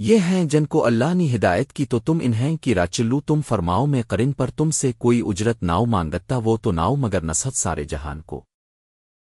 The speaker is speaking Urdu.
یہ ہیں جن کو اللہ نے ہدایت کی تو تم انہیں کی راچلو تم فرماؤ میں قرن پر تم سے کوئی اجرت ناؤ مانگتا وہ تو ناؤ مگر نصحت سارے جہان کو۔